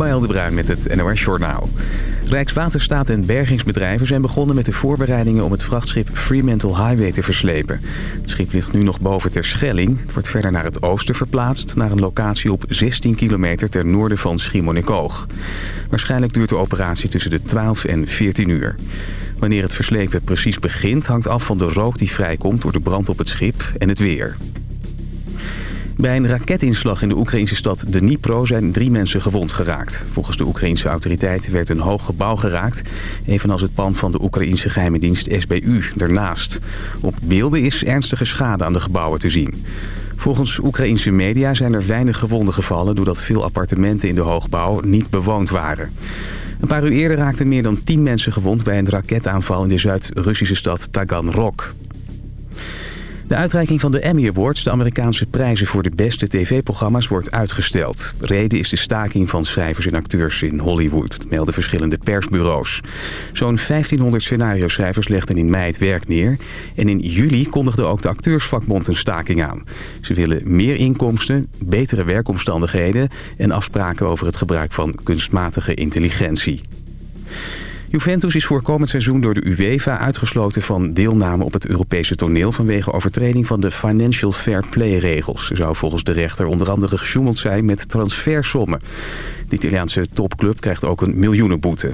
Ismaël de Bruin met het NOS Journaal. Rijkswaterstaat en bergingsbedrijven zijn begonnen met de voorbereidingen om het vrachtschip Fremantle Highway te verslepen. Het schip ligt nu nog boven ter Schelling. Het wordt verder naar het oosten verplaatst, naar een locatie op 16 kilometer ten noorden van Schiermonnikoog. Waarschijnlijk duurt de operatie tussen de 12 en 14 uur. Wanneer het verslepen precies begint hangt af van de rook die vrijkomt door de brand op het schip en het weer. Bij een raketinslag in de Oekraïnse stad Dnipro zijn drie mensen gewond geraakt. Volgens de Oekraïnse autoriteiten werd een hoog gebouw geraakt... evenals het pand van de Oekraïnse geheime dienst SBU ernaast. Op beelden is ernstige schade aan de gebouwen te zien. Volgens Oekraïnse media zijn er weinig gewonden gevallen... doordat veel appartementen in de hoogbouw niet bewoond waren. Een paar uur eerder raakten meer dan tien mensen gewond... bij een raketaanval in de Zuid-Russische stad Taganrog. De uitreiking van de Emmy Awards, de Amerikaanse prijzen voor de beste tv-programma's, wordt uitgesteld. Reden is de staking van schrijvers en acteurs in Hollywood, melden verschillende persbureaus. Zo'n 1500 scenario-schrijvers legden in mei het werk neer. En in juli kondigde ook de acteursvakbond een staking aan. Ze willen meer inkomsten, betere werkomstandigheden en afspraken over het gebruik van kunstmatige intelligentie. Juventus is voor komend seizoen door de UEFA uitgesloten van deelname op het Europese toneel vanwege overtreding van de Financial Fair Play regels. Er zou volgens de rechter onder andere gesjoemeld zijn met transfersommen. De Italiaanse topclub krijgt ook een miljoenenboete.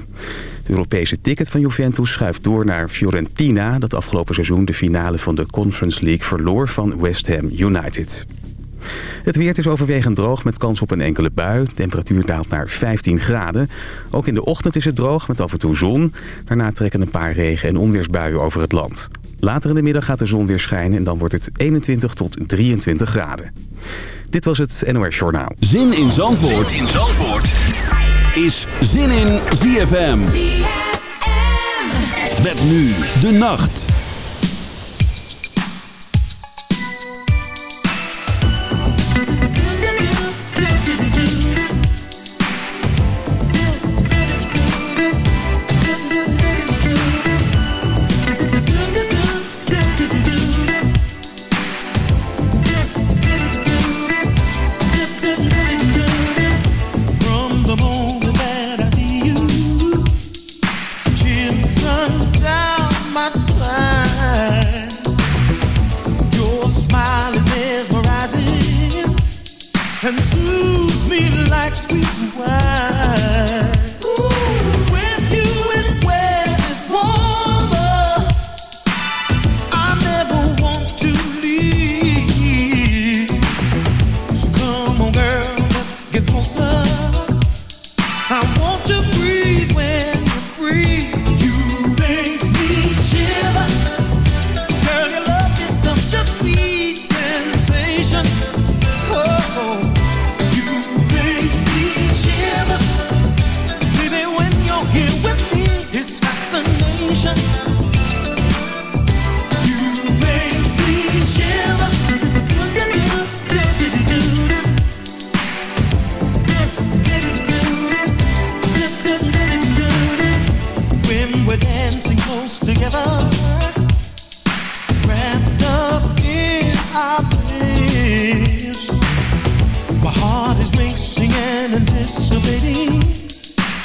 Het Europese ticket van Juventus schuift door naar Fiorentina... dat afgelopen seizoen de finale van de Conference League verloor van West Ham United. Het weer is overwegend droog met kans op een enkele bui. De temperatuur daalt naar 15 graden. Ook in de ochtend is het droog met af en toe zon. Daarna trekken een paar regen- en onweersbuien over het land. Later in de middag gaat de zon weer schijnen en dan wordt het 21 tot 23 graden. Dit was het NOS Journaal. Zin in Zandvoort, zin in Zandvoort. is Zin in ZFM. ZFM. Met nu de nacht.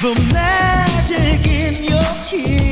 The magic in your kiss.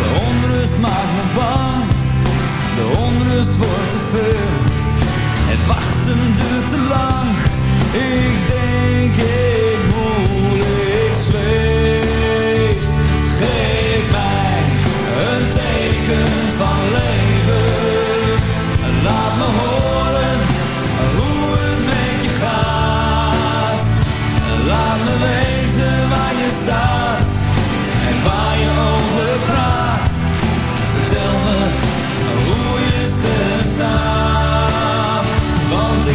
De onrust maakt me bang, de onrust wordt te veel. Het wachten duurt te lang, ik denk ik voel, ik zweef. Geef mij een teken van leven, laat me horen hoe het met je gaat. Laat me weten waar je staat en waar je over praat.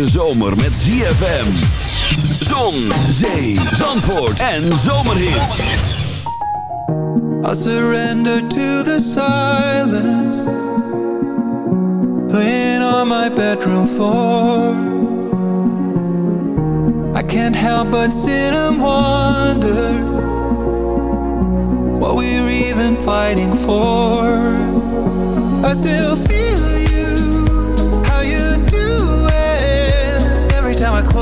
Hete zomer met ZFM. Zon, zee, zandvoort en zomerhits. I surrender to the silence Playing on my bedroom floor I can't help but sit and wonder What we're even fighting for I still feel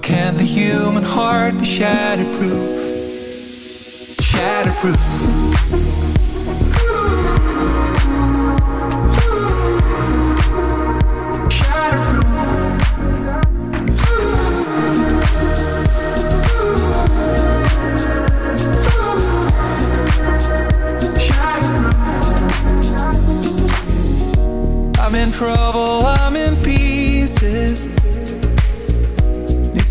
Why can't the human heart be shatterproof? Shatterproof. I'm in trouble, I'm in pieces.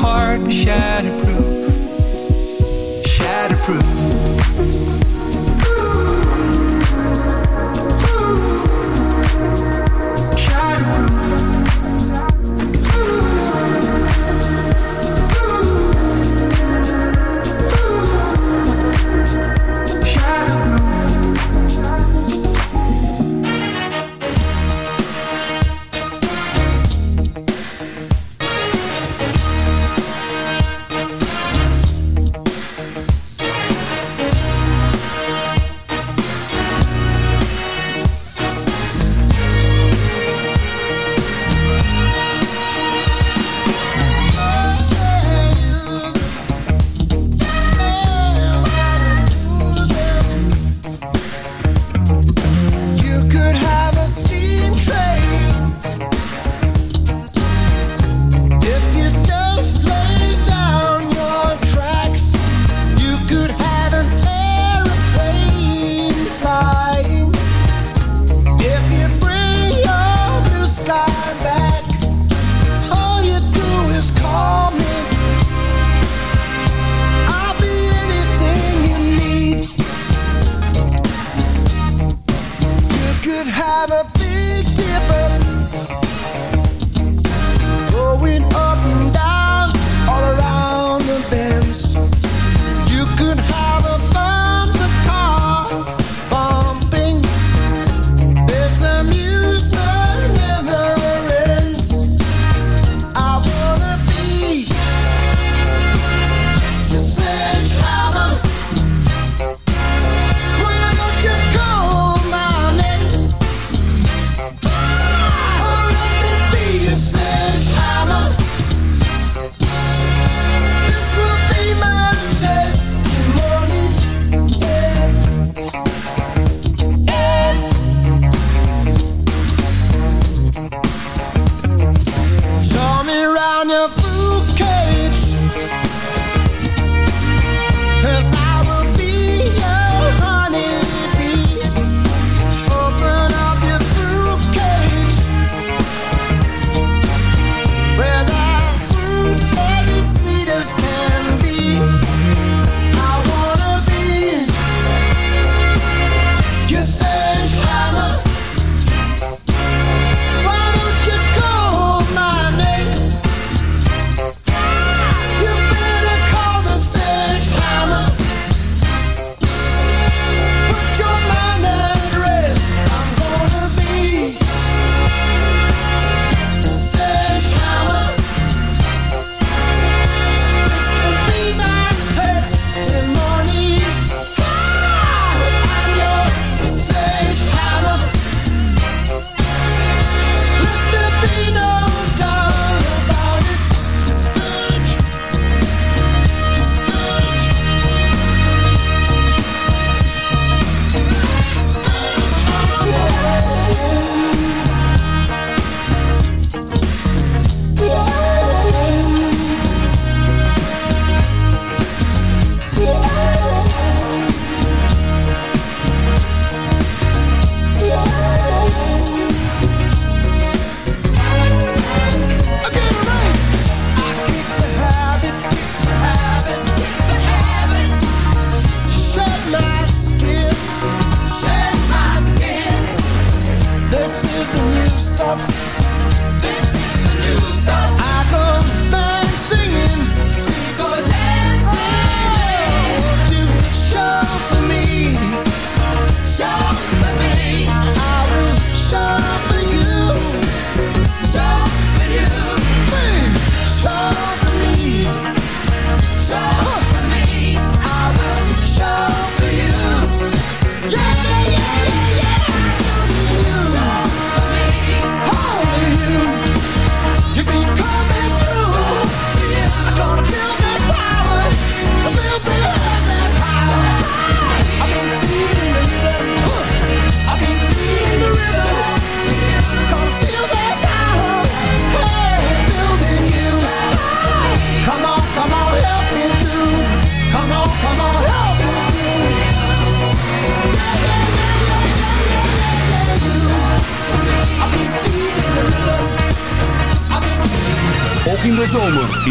Heart be shatterproof? Shatterproof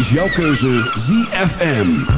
is jouw keuze ZFM.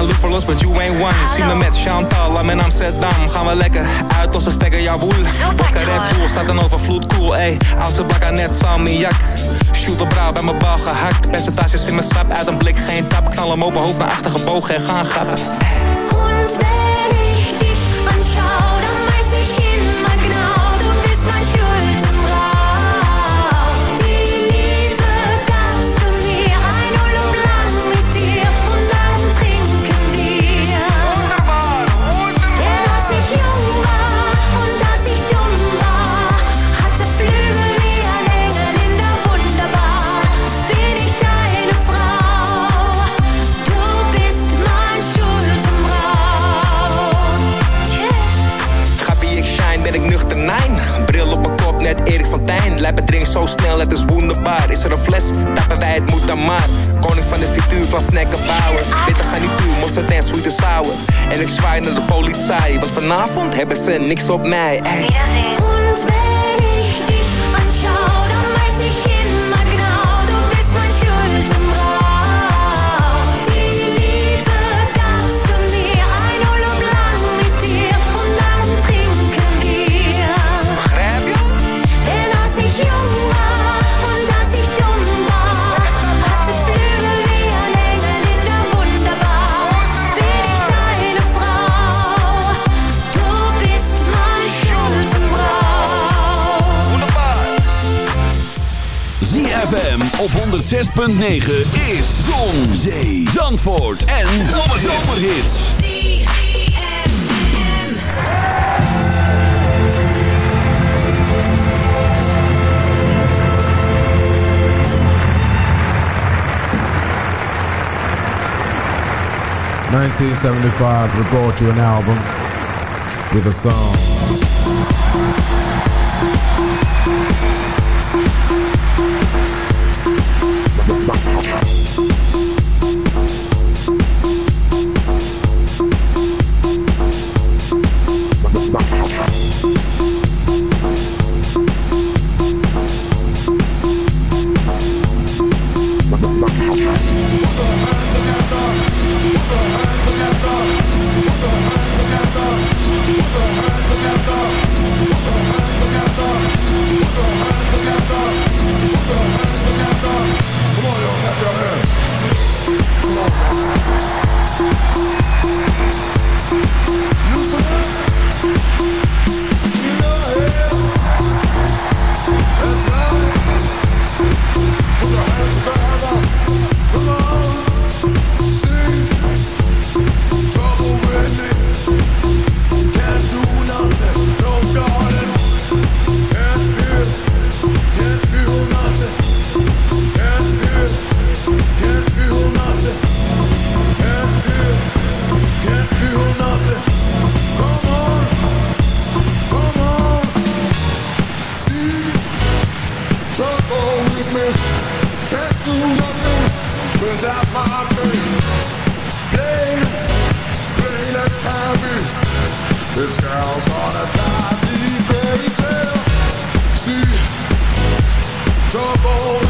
Got 99 loopholes, but you ain't one. Zie me met Chantal, I'm in Amsterdam. Gaan we lekker uit als een stekker, ja woel. Wakker Red Bull, staat dan overvloed, cool, ey. Oudste bakker net salmiak. Shoot op brouw bij mijn bal gehakt. Percentages in mijn sap, uit een blik geen tap. Knal hem open, hoofd naar achter gebogen en gaan grappen. Und wenn ich dich anschaue, dann weiß ich immer genau, du bist mein. Lijpen drink zo snel, het is wonderbaar. Is er een fles, tappen wij het moet dan maar. Koning van de frituur, van snacken bouwen. Bitter garnituur, mosterd en sweet and sour. En ik zwaai naar de politie, want vanavond hebben ze niks op mij. Ey. Op 106.9 is Zon, Zee, Zandvoort en Zomerhits. Nineteen seventy-five, we brought you an album with a song. Trouble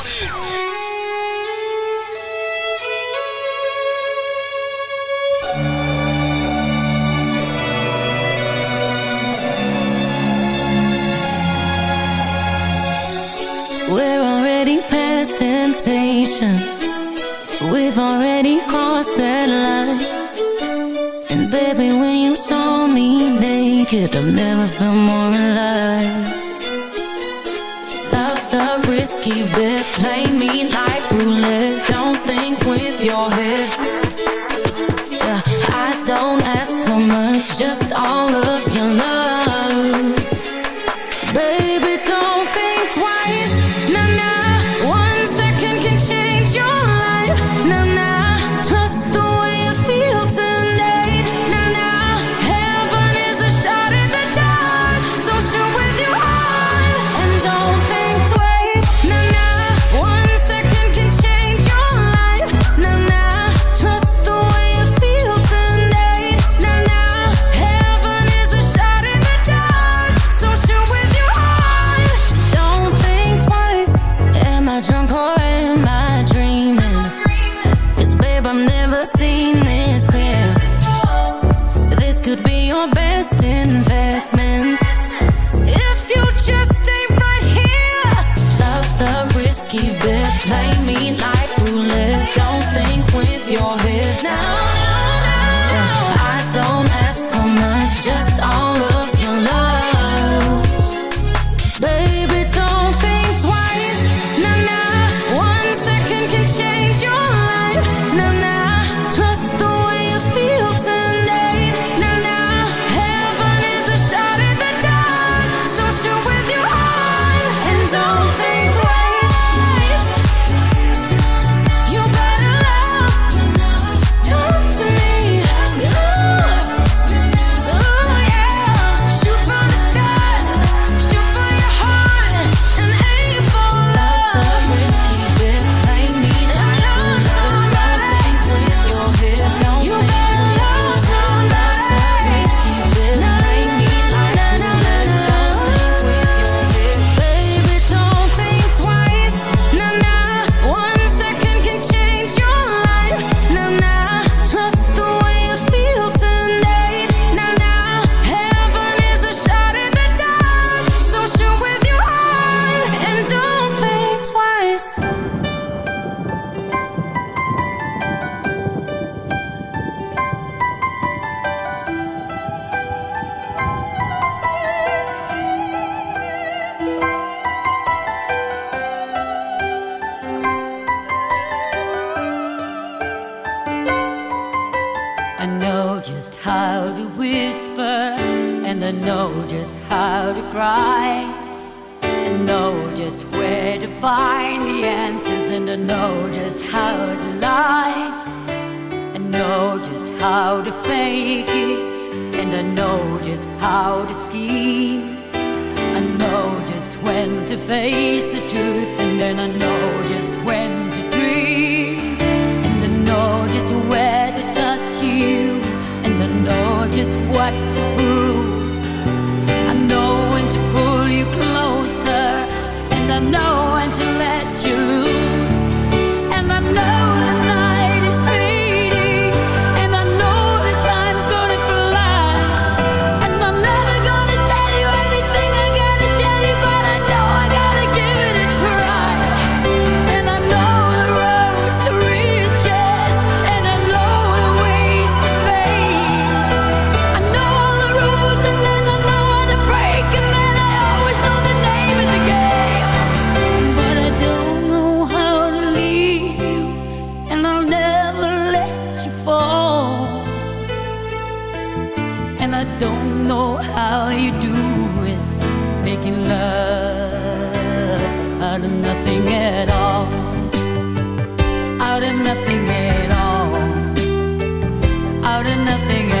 nothing else.